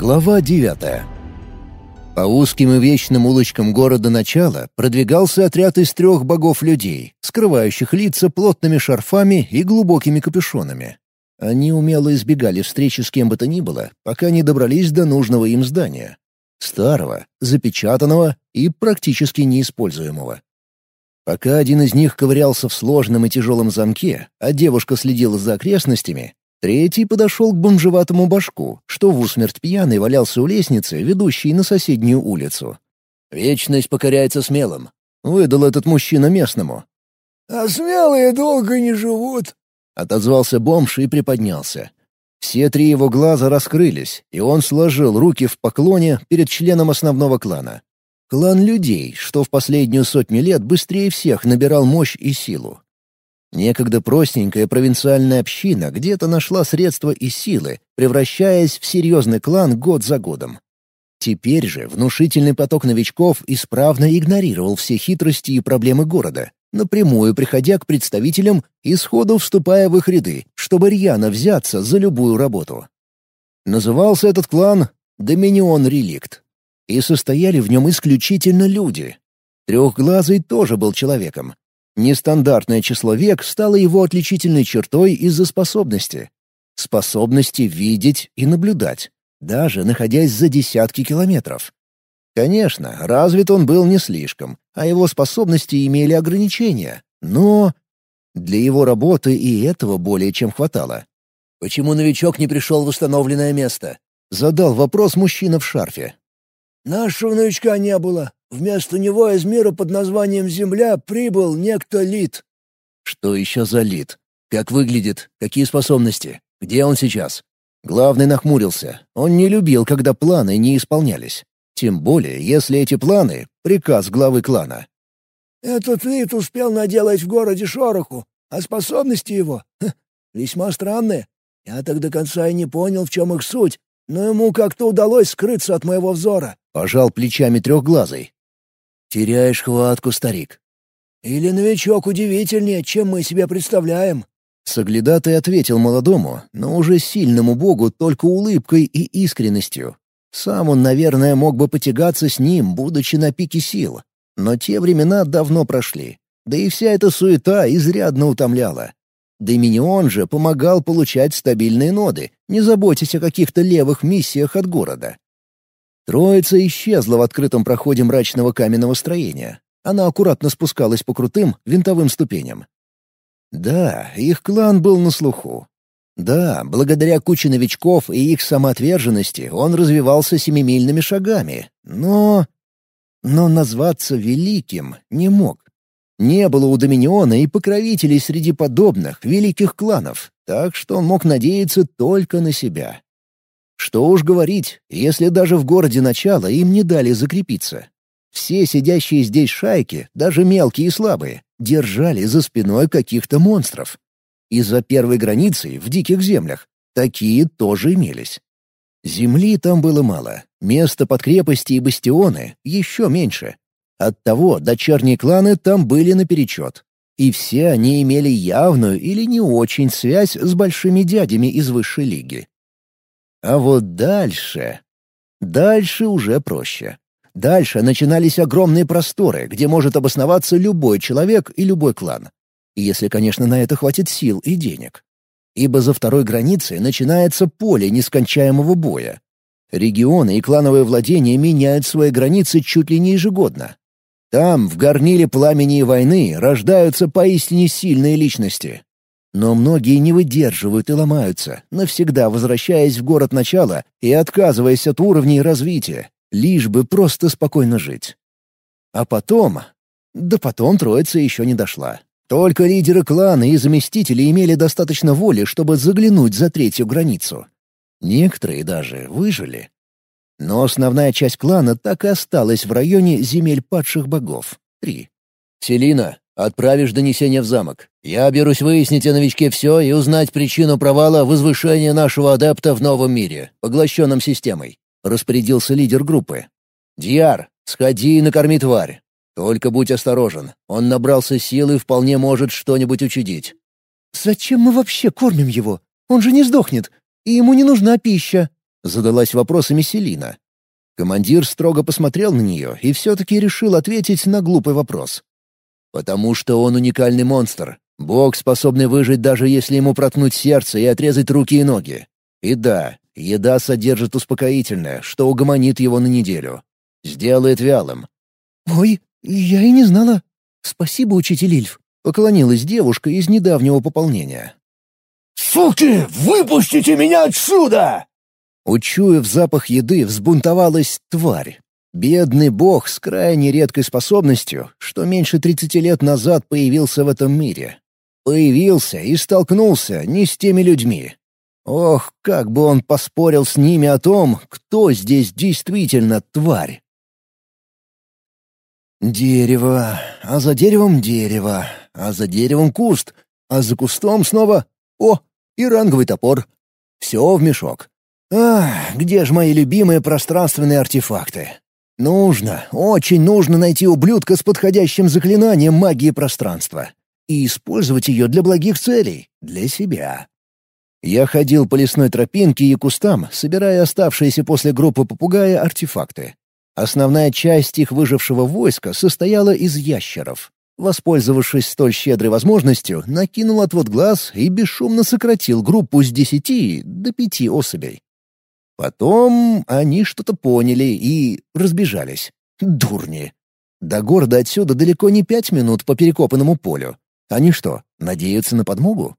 Глава девятая. По узким и вечным улочкам города начала продвигался отряд из трех богов-людей, скрывающих лица плотными шарфами и глубокими капюшонами. Они умело избегали встречи с кем бы то ни было, пока не добрались до нужного им здания. Старого, запечатанного и практически неиспользуемого. Пока один из них ковырялся в сложном и тяжелом замке, а девушка следила за окрестностями, Третий подошел к бомжеватому башку, что в усмерть пьяный валялся у лестницы, ведущей на соседнюю улицу. «Вечность покоряется смелым», — выдал этот мужчина местному. «А смелые долго не живут», — отозвался бомж и приподнялся. Все три его глаза раскрылись, и он сложил руки в поклоне перед членом основного клана. Клан людей, что в последнюю сотню лет быстрее всех набирал мощь и силу. Некогда простенькая провинциальная община где-то нашла средства и силы, превращаясь в серьезный клан год за годом. Теперь же внушительный поток новичков исправно игнорировал все хитрости и проблемы города, напрямую приходя к представителям и сходу вступая в их ряды, чтобы рьяно взяться за любую работу. Назывался этот клан «Доминион Реликт», и состояли в нем исключительно люди. Трехглазый тоже был человеком, Нестандартное число век стало его отличительной чертой из-за способности. Способности видеть и наблюдать, даже находясь за десятки километров. Конечно, развит он был не слишком, а его способности имели ограничения, но... Для его работы и этого более чем хватало. «Почему новичок не пришел в установленное место?» — задал вопрос мужчина в шарфе. «Нашего новичка не было. Вместо него из мира под названием Земля прибыл некто Лид». «Что еще за Лид? Как выглядит? Какие способности? Где он сейчас?» Главный нахмурился. Он не любил, когда планы не исполнялись. Тем более, если эти планы — приказ главы клана. «Этот Лид успел наделать в городе шороху, а способности его ха, весьма странные. Я так до конца и не понял, в чем их суть, но ему как-то удалось скрыться от моего взора». Пожал плечами трехглазый. Теряешь хватку, старик. Или новичок удивительнее, чем мы себе представляем. Соглядатый ответил молодому, но уже сильному богу только улыбкой и искренностью. Сам он, наверное, мог бы потягаться с ним, будучи на пике сил. Но те времена давно прошли. Да и вся эта суета изрядно утомляла. Доминион же помогал получать стабильные ноды, не заботясь о каких-то левых миссиях от города. Троица исчезла в открытом проходе мрачного каменного строения. Она аккуратно спускалась по крутым винтовым ступеням. Да, их клан был на слуху. Да, благодаря куче новичков и их самоотверженности он развивался семимильными шагами, но... Но назваться великим не мог. Не было у Доминиона и покровителей среди подобных великих кланов, так что он мог надеяться только на себя. Что уж говорить, если даже в городе начала им не дали закрепиться. Все сидящие здесь шайки, даже мелкие и слабые, держали за спиной каких-то монстров. И за первой границей, в диких землях, такие тоже имелись. Земли там было мало, места под крепости и бастионы еще меньше. Оттого дочерние кланы там были наперечет. И все они имели явную или не очень связь с большими дядями из высшей лиги. А вот дальше... Дальше уже проще. Дальше начинались огромные просторы, где может обосноваться любой человек и любой клан. Если, конечно, на это хватит сил и денег. Ибо за второй границей начинается поле нескончаемого боя. Регионы и клановые владения меняют свои границы чуть ли не ежегодно. Там, в горниле пламени и войны, рождаются поистине сильные личности. Но многие не выдерживают и ломаются, навсегда возвращаясь в город начала и отказываясь от уровней развития, лишь бы просто спокойно жить. А потом... Да потом троица еще не дошла. Только лидеры клана и заместители имели достаточно воли, чтобы заглянуть за третью границу. Некоторые даже выжили. Но основная часть клана так и осталась в районе земель падших богов. Три. «Селина, Отправишь донесение в замок. Я берусь выяснить о новичке все и узнать причину провала возвышения нашего адепта в новом мире, поглощенном системой», — распорядился лидер группы. «Дьяр, сходи и накорми тварь. Только будь осторожен, он набрался сил и вполне может что-нибудь учудить». «Зачем мы вообще кормим его? Он же не сдохнет, и ему не нужна пища». — задалась вопросами Селина. Командир строго посмотрел на нее и все-таки решил ответить на глупый вопрос. «Потому что он уникальный монстр. Бог, способный выжить, даже если ему проткнуть сердце и отрезать руки и ноги. И да, еда содержит успокоительное, что угомонит его на неделю. Сделает вялым». «Ой, я и не знала. Спасибо, учитель Ильф», — поклонилась девушка из недавнего пополнения. «Суки, выпустите меня отсюда!» Учуяв запах еды, взбунтовалась тварь. Бедный бог с крайне редкой способностью, что меньше тридцати лет назад появился в этом мире. Появился и столкнулся не с теми людьми. Ох, как бы он поспорил с ними о том, кто здесь действительно тварь. Дерево, а за деревом дерево, а за деревом куст, а за кустом снова... О, и ранговый топор. Все в мешок. Ах, где же мои любимые пространственные артефакты? Нужно, очень нужно найти ублюдка с подходящим заклинанием магии пространства и использовать ее для благих целей, для себя. Я ходил по лесной тропинке и кустам, собирая оставшиеся после группы попугая артефакты. Основная часть их выжившего войска состояла из ящеров. Воспользовавшись столь щедрой возможностью, накинул отвод глаз и бесшумно сократил группу с десяти до пяти особей. Потом они что-то поняли и разбежались. Дурни. До города отсюда далеко не пять минут по перекопанному полю. Они что, надеются на подмогу?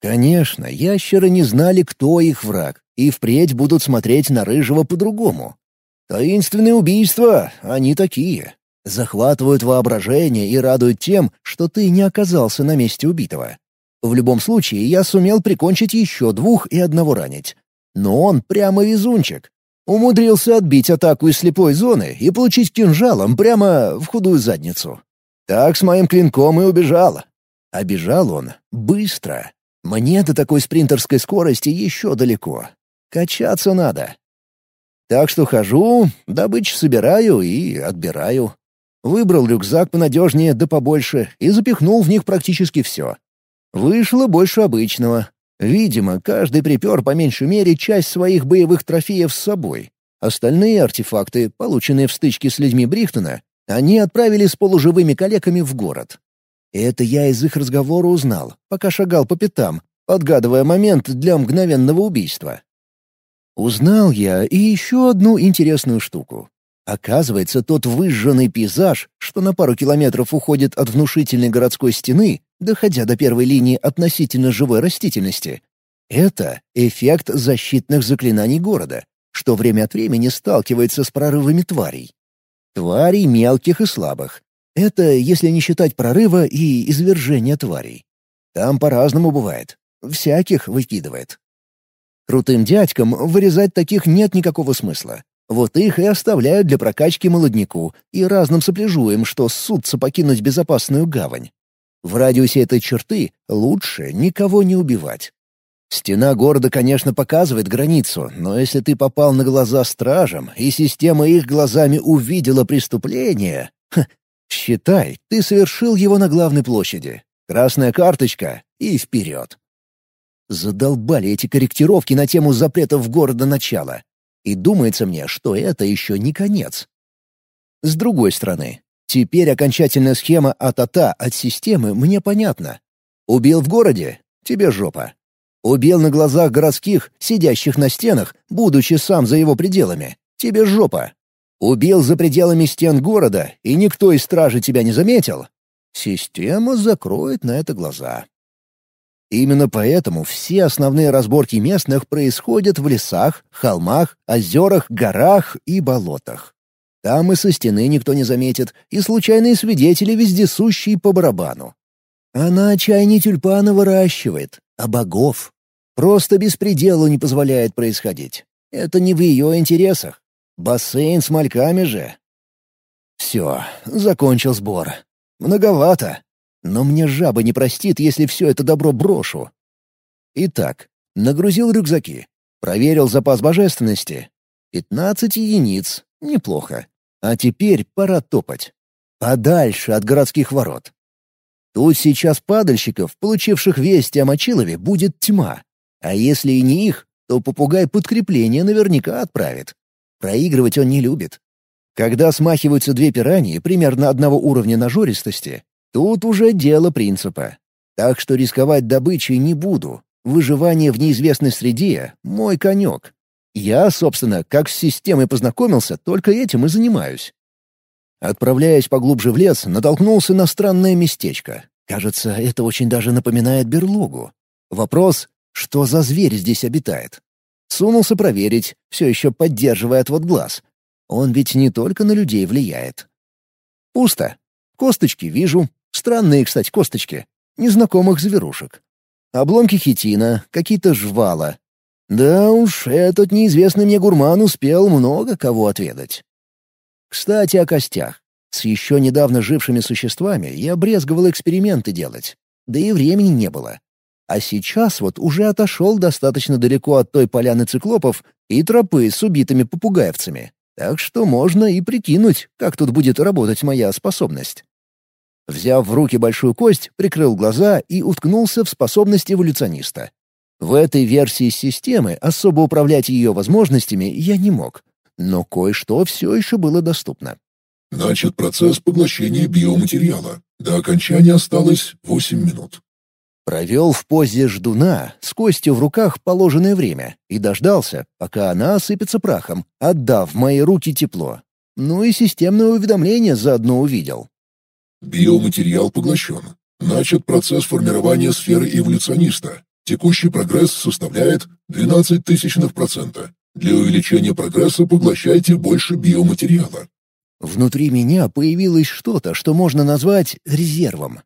Конечно, ящеры не знали, кто их враг, и впредь будут смотреть на Рыжего по-другому. Таинственные убийства, они такие. Захватывают воображение и радуют тем, что ты не оказался на месте убитого. В любом случае, я сумел прикончить еще двух и одного ранить. Но он прямо везунчик. Умудрился отбить атаку из слепой зоны и получить кинжалом прямо в худую задницу. Так с моим клинком и убежал. А бежал он быстро. Мне до такой спринтерской скорости еще далеко. Качаться надо. Так что хожу, добычу собираю и отбираю. Выбрал рюкзак понадежнее да побольше и запихнул в них практически все. Вышло больше обычного, Видимо, каждый припер по меньшей мере часть своих боевых трофеев с собой. Остальные артефакты, полученные в стычке с людьми Брихтона, они отправили с полуживыми калеками в город. Это я из их разговора узнал, пока шагал по пятам, подгадывая момент для мгновенного убийства. Узнал я и еще одну интересную штуку. Оказывается, тот выжженный пейзаж, что на пару километров уходит от внушительной городской стены, доходя до первой линии относительно живой растительности. Это эффект защитных заклинаний города, что время от времени сталкивается с прорывами тварей. Тварей мелких и слабых. Это если не считать прорыва и извержения тварей. Там по-разному бывает. Всяких выкидывает. Крутым дядькам вырезать таких нет никакого смысла. Вот их и оставляют для прокачки молодняку и разным сопляжуем, что ссутся покинуть безопасную гавань. В радиусе этой черты лучше никого не убивать. Стена города, конечно, показывает границу, но если ты попал на глаза стражам, и система их глазами увидела преступление... Ха, считай, ты совершил его на главной площади. Красная карточка — и вперед. Задолбали эти корректировки на тему запретов города начала. И думается мне, что это еще не конец. С другой стороны, Теперь окончательная схема от-ата от системы мне понятна. Убил в городе — тебе жопа. Убил на глазах городских, сидящих на стенах, будучи сам за его пределами — тебе жопа. Убил за пределами стен города, и никто из стражи тебя не заметил — система закроет на это глаза. Именно поэтому все основные разборки местных происходят в лесах, холмах, озерах, горах и болотах. Там и со стены никто не заметит, и случайные свидетели вездесущие по барабану. Она чай не тюльпаны выращивает, а богов. Просто беспределу не позволяет происходить. Это не в ее интересах. Бассейн с мальками же. Все, закончил сбор. Многовато. Но мне жаба не простит, если все это добро брошу. Итак, нагрузил рюкзаки. Проверил запас божественности. Пятнадцать единиц. Неплохо. А теперь пора топать. Подальше от городских ворот. Тут сейчас падальщиков, получивших вести о Мочилове, будет тьма. А если и не их, то попугай подкрепление наверняка отправит. Проигрывать он не любит. Когда смахиваются две пираньи примерно одного уровня нажористости, тут уже дело принципа. Так что рисковать добычей не буду. Выживание в неизвестной среде — мой конек. Я, собственно, как с системой познакомился, только этим и занимаюсь. Отправляясь поглубже в лес, натолкнулся на странное местечко. Кажется, это очень даже напоминает берлогу. Вопрос — что за зверь здесь обитает? Сунулся проверить, все еще поддерживая отвод глаз. Он ведь не только на людей влияет. Пусто. Косточки вижу. Странные, кстати, косточки. Незнакомых зверушек. Обломки хитина, какие-то жвала, да уж, этот неизвестный мне гурман успел много кого отведать. Кстати, о костях. С еще недавно жившими существами я брезговал эксперименты делать. Да и времени не было. А сейчас вот уже отошел достаточно далеко от той поляны циклопов и тропы с убитыми попугаевцами. Так что можно и прикинуть, как тут будет работать моя способность. Взяв в руки большую кость, прикрыл глаза и уткнулся в способность эволюциониста. В этой версии системы особо управлять ее возможностями я не мог, но кое-что все еще было доступно. Начат процесс поглощения биоматериала. До окончания осталось 8 минут. Провел в позе ждуна с костью в руках положенное время и дождался, пока она осыпется прахом, отдав в мои руки тепло. Ну и системное уведомление заодно увидел. Биоматериал поглощен. Начат процесс формирования сферы эволюциониста. Текущий прогресс составляет 12 тысячных процента. Для увеличения прогресса поглощайте больше биоматериала. Внутри меня появилось что-то, что можно назвать резервом.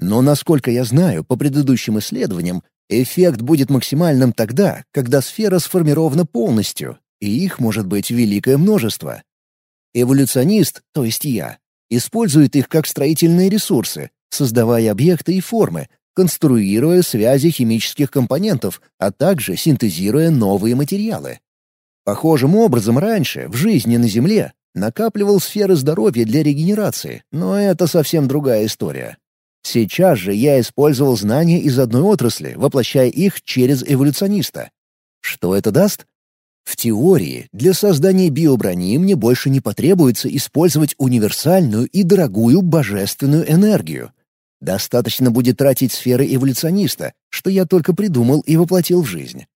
Но, насколько я знаю, по предыдущим исследованиям, эффект будет максимальным тогда, когда сфера сформирована полностью, и их может быть великое множество. Эволюционист, то есть я, использует их как строительные ресурсы, создавая объекты и формы, конструируя связи химических компонентов, а также синтезируя новые материалы. Похожим образом раньше, в жизни на Земле, накапливал сферы здоровья для регенерации, но это совсем другая история. Сейчас же я использовал знания из одной отрасли, воплощая их через эволюциониста. Что это даст? В теории, для создания биоброни мне больше не потребуется использовать универсальную и дорогую божественную энергию, Достаточно будет тратить сферы эволюциониста, что я только придумал и воплотил в жизнь.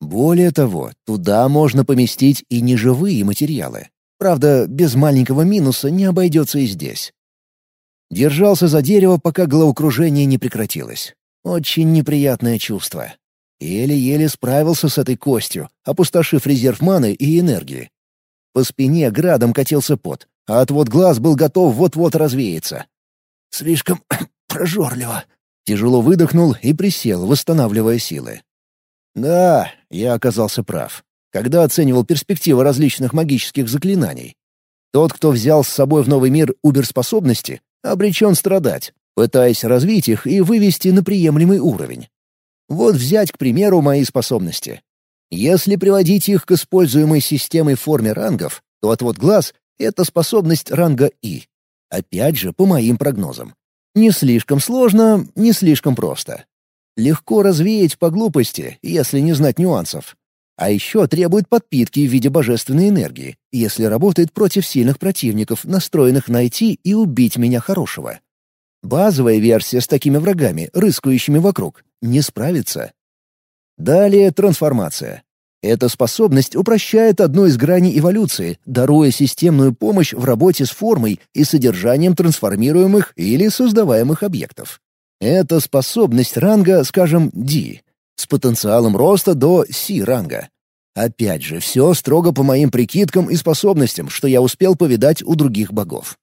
Более того, туда можно поместить и неживые материалы. Правда, без маленького минуса не обойдется и здесь. Держался за дерево, пока головокружение не прекратилось. Очень неприятное чувство. Еле-еле справился с этой костью, опустошив резерв маны и энергии. По спине градом катился пот, а отвод глаз был готов вот-вот развеяться. Слишком прожорливо». Тяжело выдохнул и присел, восстанавливая силы. Да, я оказался прав, когда оценивал перспективы различных магических заклинаний. Тот, кто взял с собой в новый мир уберспособности, обречен страдать, пытаясь развить их и вывести на приемлемый уровень. Вот взять, к примеру, мои способности. Если приводить их к используемой системой форме рангов, то отвод глаз — это способность ранга И. Опять же, по моим прогнозам. Не слишком сложно, не слишком просто. Легко развеять по глупости, если не знать нюансов. А еще требует подпитки в виде божественной энергии, если работает против сильных противников, настроенных найти и убить меня хорошего. Базовая версия с такими врагами, рыскающими вокруг, не справится. Далее трансформация. Эта способность упрощает одну из граней эволюции, даруя системную помощь в работе с формой и содержанием трансформируемых или создаваемых объектов. Это способность ранга, скажем, D, с потенциалом роста до C-ранга. Опять же, все строго по моим прикидкам и способностям, что я успел повидать у других богов.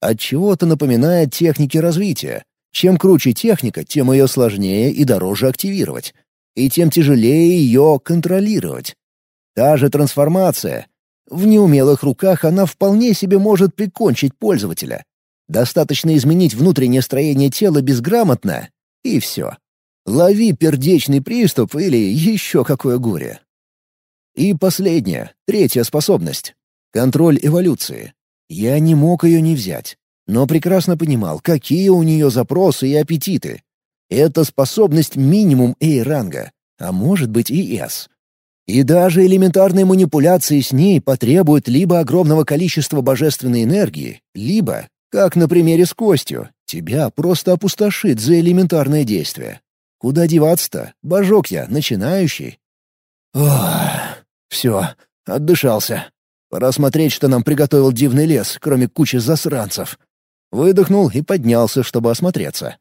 Отчего-то напоминает техники развития. Чем круче техника, тем ее сложнее и дороже активировать и тем тяжелее ее контролировать. Та же трансформация. В неумелых руках она вполне себе может прикончить пользователя. Достаточно изменить внутреннее строение тела безграмотно, и все. Лови пердечный приступ или еще какое горе. И последняя, третья способность — контроль эволюции. Я не мог ее не взять, но прекрасно понимал, какие у нее запросы и аппетиты, это способность минимум A-ранга, а может быть и S. И даже элементарные манипуляции с ней потребуют либо огромного количества божественной энергии, либо, как на примере с костью, тебя просто опустошит за элементарное действие. Куда деваться-то? Божок я, начинающий. Ох, все, отдышался. Пора смотреть, что нам приготовил дивный лес, кроме кучи засранцев. Выдохнул и поднялся, чтобы осмотреться.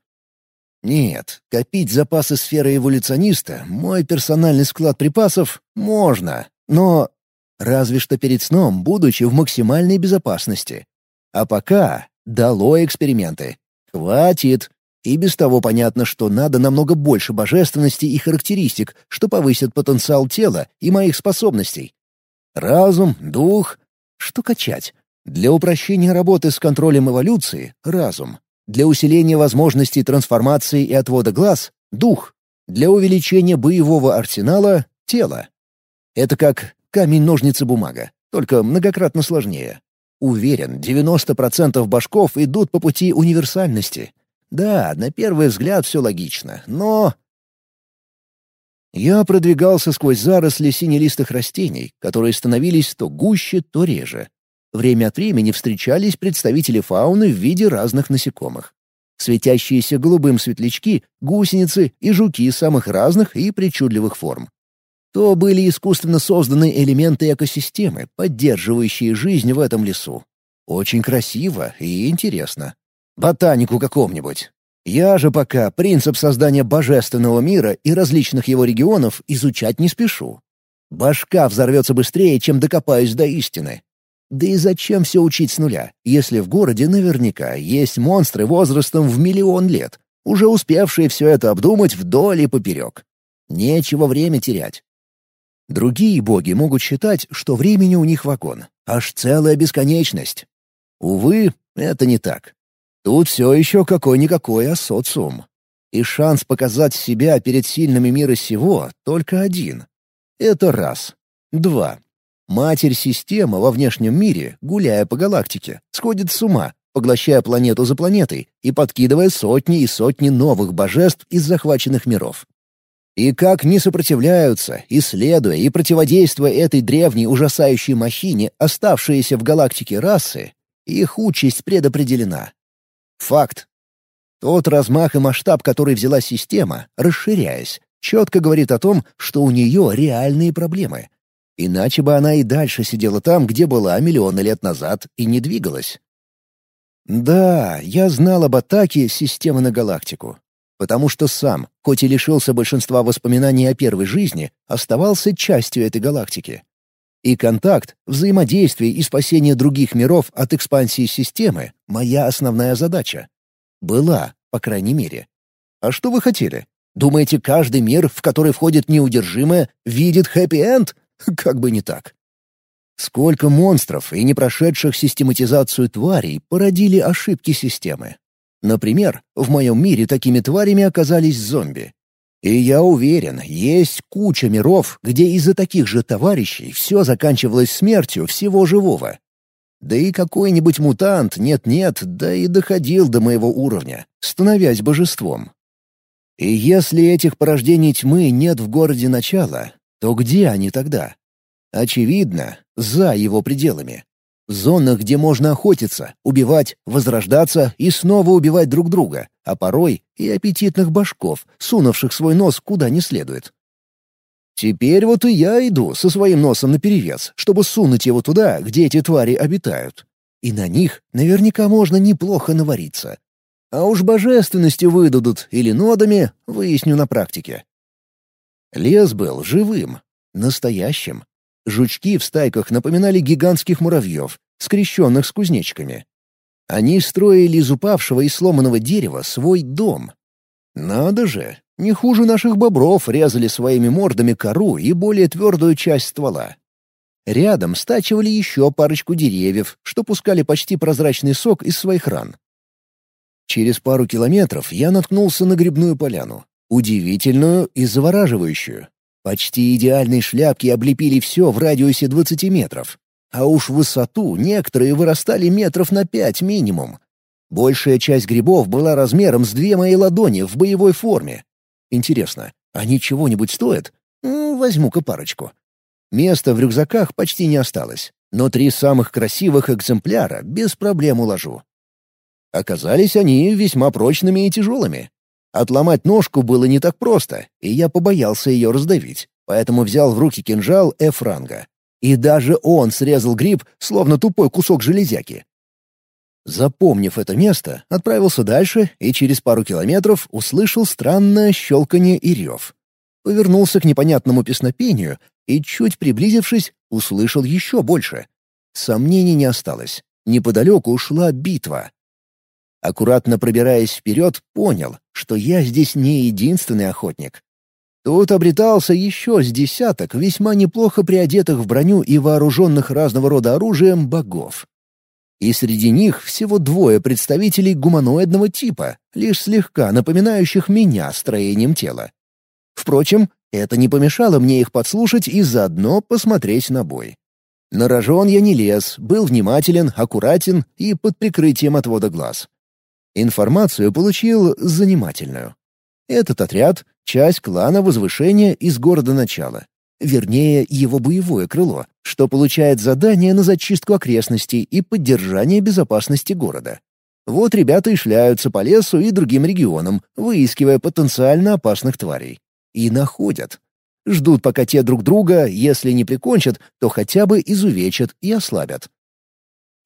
Нет, копить запасы сферы эволюциониста, мой персональный склад припасов, можно, но разве что перед сном, будучи в максимальной безопасности. А пока дало эксперименты. Хватит. И без того понятно, что надо намного больше божественности и характеристик, что повысят потенциал тела и моих способностей. Разум, дух. Что качать? Для упрощения работы с контролем эволюции — разум. Для усиления возможностей трансформации и отвода глаз — дух. Для увеличения боевого арсенала — тело. Это как камень-ножницы-бумага, только многократно сложнее. Уверен, 90% башков идут по пути универсальности. Да, на первый взгляд все логично, но... Я продвигался сквозь заросли синелистых растений, которые становились то гуще, то реже. Время от времени встречались представители фауны в виде разных насекомых. Светящиеся голубым светлячки, гусеницы и жуки самых разных и причудливых форм. То были искусственно созданные элементы экосистемы, поддерживающие жизнь в этом лесу. Очень красиво и интересно. Ботанику каком-нибудь. Я же пока принцип создания божественного мира и различных его регионов изучать не спешу. Башка взорвется быстрее, чем докопаюсь до истины. Да и зачем все учить с нуля, если в городе наверняка есть монстры возрастом в миллион лет, уже успевшие все это обдумать вдоль и поперек. Нечего время терять. Другие боги могут считать, что времени у них вагон, аж целая бесконечность. Увы, это не так. Тут все еще какой-никакой, а социум. И шанс показать себя перед сильными мира сего только один. Это раз. Два. Матерь-система во внешнем мире, гуляя по галактике, сходит с ума, поглощая планету за планетой и подкидывая сотни и сотни новых божеств из захваченных миров. И как не сопротивляются, исследуя и противодействуя этой древней ужасающей махине, оставшиеся в галактике расы, их участь предопределена. Факт. Тот размах и масштаб, который взяла система, расширяясь, четко говорит о том, что у нее реальные проблемы, Иначе бы она и дальше сидела там, где была миллионы лет назад, и не двигалась. Да, я знал об атаке системы на галактику. Потому что сам, хоть и лишился большинства воспоминаний о первой жизни, оставался частью этой галактики. И контакт, взаимодействие и спасение других миров от экспансии системы — моя основная задача. Была, по крайней мере. А что вы хотели? Думаете, каждый мир, в который входит неудержимое, видит хэппи-энд? Как бы не так. Сколько монстров и не прошедших систематизацию тварей породили ошибки системы. Например, в моем мире такими тварями оказались зомби. И я уверен, есть куча миров, где из-за таких же товарищей все заканчивалось смертью всего живого. Да и какой-нибудь мутант нет-нет, да и доходил до моего уровня, становясь божеством. И если этих порождений тьмы нет в городе начала, то где они тогда? Очевидно, за его пределами. В зонах, где можно охотиться, убивать, возрождаться и снова убивать друг друга, а порой и аппетитных башков, сунувших свой нос куда не следует. Теперь вот и я иду со своим носом наперевес, чтобы сунуть его туда, где эти твари обитают. И на них наверняка можно неплохо навариться. А уж божественностью выдадут или нодами, выясню на практике. Лес был живым, настоящим. Жучки в стайках напоминали гигантских муравьев, скрещенных с кузнечиками. Они строили из упавшего и сломанного дерева свой дом. Надо же, не хуже наших бобров резали своими мордами кору и более твердую часть ствола. Рядом стачивали еще парочку деревьев, что пускали почти прозрачный сок из своих ран. Через пару километров я наткнулся на грибную поляну. Удивительную и завораживающую. Почти идеальные шляпки облепили все в радиусе 20 метров. А уж в высоту некоторые вырастали метров на пять минимум. Большая часть грибов была размером с две мои ладони в боевой форме. Интересно, они чего-нибудь стоят? Ну, возьму-ка парочку. Места в рюкзаках почти не осталось, но три самых красивых экземпляра без проблем уложу. Оказались они весьма прочными и тяжелыми. Отломать ножку было не так просто, и я побоялся ее раздавить, поэтому взял в руки кинжал F-ранга. И даже он срезал гриб, словно тупой кусок железяки. Запомнив это место, отправился дальше и через пару километров услышал странное щелканье и рев. Повернулся к непонятному песнопению и, чуть приблизившись, услышал еще больше. Сомнений не осталось. Неподалеку ушла битва. Аккуратно пробираясь вперед, понял, что я здесь не единственный охотник. Тут обретался еще с десяток весьма неплохо приодетых в броню и вооруженных разного рода оружием богов. И среди них всего двое представителей гуманоидного типа, лишь слегка напоминающих меня строением тела. Впрочем, это не помешало мне их подслушать и заодно посмотреть на бой. На рожон я не лез, был внимателен, аккуратен и под прикрытием отвода глаз. Информацию получил занимательную. Этот отряд — часть клана Возвышения из города Начала. Вернее, его боевое крыло, что получает задание на зачистку окрестностей и поддержание безопасности города. Вот ребята и шляются по лесу и другим регионам, выискивая потенциально опасных тварей. И находят. Ждут, пока те друг друга, если не прикончат, то хотя бы изувечат и ослабят.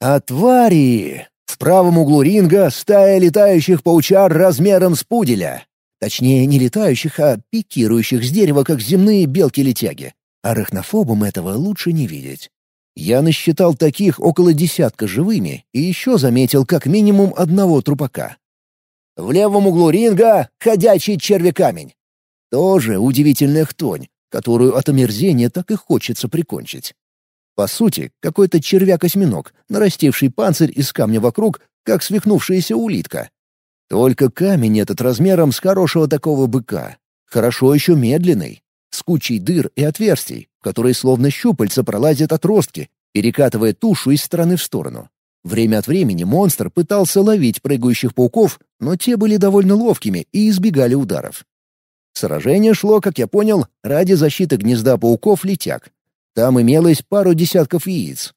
А твари! В правом углу ринга стая летающих паучар размером с пуделя. Точнее, не летающих, а пикирующих с дерева, как земные белки-летяги. Арахнофобам этого лучше не видеть. Я насчитал таких около десятка живыми и еще заметил как минимум одного трупака. В левом углу ринга — ходячий червякамень. Тоже удивительная хтонь, которую от омерзения так и хочется прикончить. По сути, какой-то червяк-осьминог, нарастивший панцирь из камня вокруг, как свихнувшаяся улитка. Только камень этот размером с хорошего такого быка. Хорошо еще медленный, с кучей дыр и отверстий, которые словно щупальца пролазят отростки, перекатывая тушу из стороны в сторону. Время от времени монстр пытался ловить прыгающих пауков, но те были довольно ловкими и избегали ударов. Сражение шло, как я понял, ради защиты гнезда пауков-летяг, там имелось пару десятков яиц.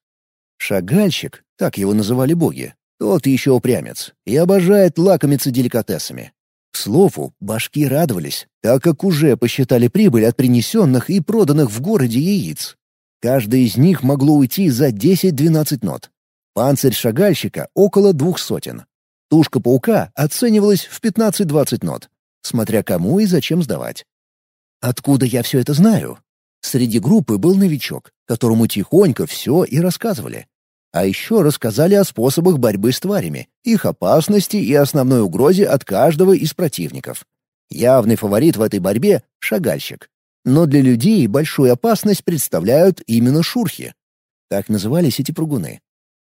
Шагальщик, так его называли боги, тот еще упрямец, и обожает лакомиться деликатесами. К слову, башки радовались, так как уже посчитали прибыль от принесенных и проданных в городе яиц. Каждая из них могло уйти за 10-12 нот. Панцирь шагальщика — около двух сотен. Тушка паука оценивалась в 15-20 нот, смотря кому и зачем сдавать. Откуда я все это знаю? Среди группы был новичок, которому тихонько все и рассказывали. А еще рассказали о способах борьбы с тварями, их опасности и основной угрозе от каждого из противников. Явный фаворит в этой борьбе — шагальщик. Но для людей большую опасность представляют именно шурхи. Так назывались эти прыгуны.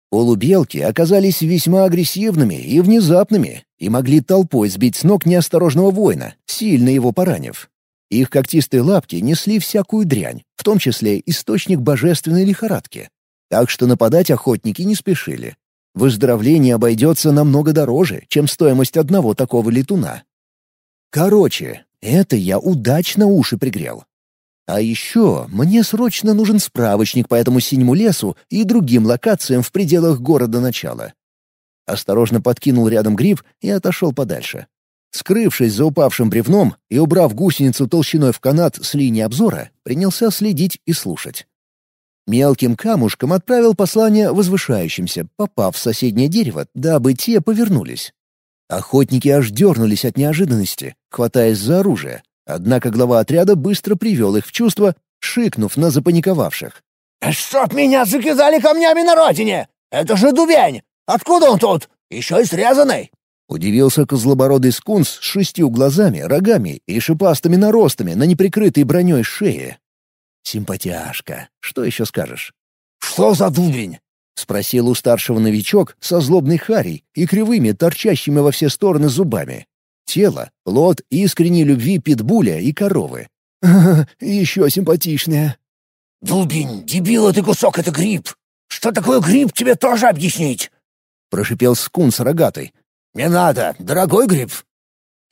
Полубелки оказались весьма агрессивными и внезапными и могли толпой сбить с ног неосторожного воина, сильно его поранив. Их когтистые лапки несли всякую дрянь, в том числе источник божественной лихорадки. Так что нападать охотники не спешили. Выздоровление обойдется намного дороже, чем стоимость одного такого летуна. Короче, это я удачно уши пригрел. А еще мне срочно нужен справочник по этому синему лесу и другим локациям в пределах города начала. Осторожно подкинул рядом гриб и отошел подальше. Скрывшись за упавшим бревном и убрав гусеницу толщиной в канат с линии обзора, принялся следить и слушать. Мелким камушком отправил послание возвышающимся, попав в соседнее дерево, дабы те повернулись. Охотники аж дернулись от неожиданности, хватаясь за оружие. Однако глава отряда быстро привел их в чувство, шикнув на запаниковавших. «Чтоб меня закидали камнями на родине! Это же дубень! Откуда он тут? Еще и срезанный!» Удивился козлобородый скунс с шестью глазами, рогами и шипастыми наростами на неприкрытой броней шее. Симпатяшка. Что еще скажешь? «Что за дубень?» — спросил у старшего новичок со злобной харей и кривыми, торчащими во все стороны зубами. Тело — плод искренней любви питбуля и коровы. еще симпатичнее». «Дубень, дебила ты кусок, это гриб! Что такое гриб, тебе тоже объяснить!» — прошипел скунс рогатый, «Не надо, дорогой гриб.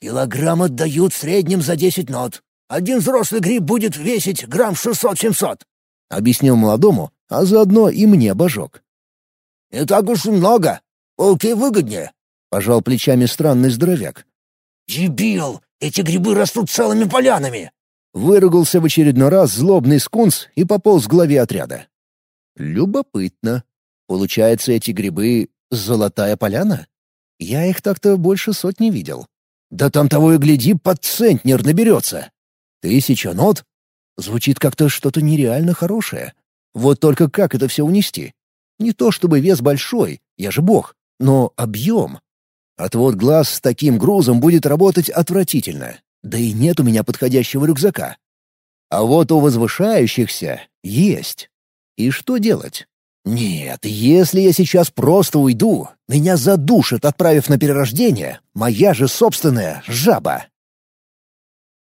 Килограмм отдают в среднем за десять нот. Один взрослый гриб будет весить грамм шестьсот-семьсот. — объяснил молодому, а заодно и мне обожег. «Не так уж и много. Пауки выгоднее», — пожал плечами странный здоровяк. «Дебил! Эти грибы растут целыми полянами!» Выругался в очередной раз злобный скунс и пополз к главе отряда. Любопытно. Получается, эти грибы — золотая поляна? Я их так-то больше сотни видел. Да там того и гляди, под центнер наберется. Тысяча нот? Звучит как-то что-то нереально хорошее. Вот только как это все унести? Не то чтобы вес большой, я же бог, но объем. Отвод глаз с таким грузом будет работать отвратительно. Да и нет у меня подходящего рюкзака. А вот у возвышающихся есть. И что делать? Нет, если я сейчас просто уйду, меня задушат, отправив на перерождение, моя же собственная жаба.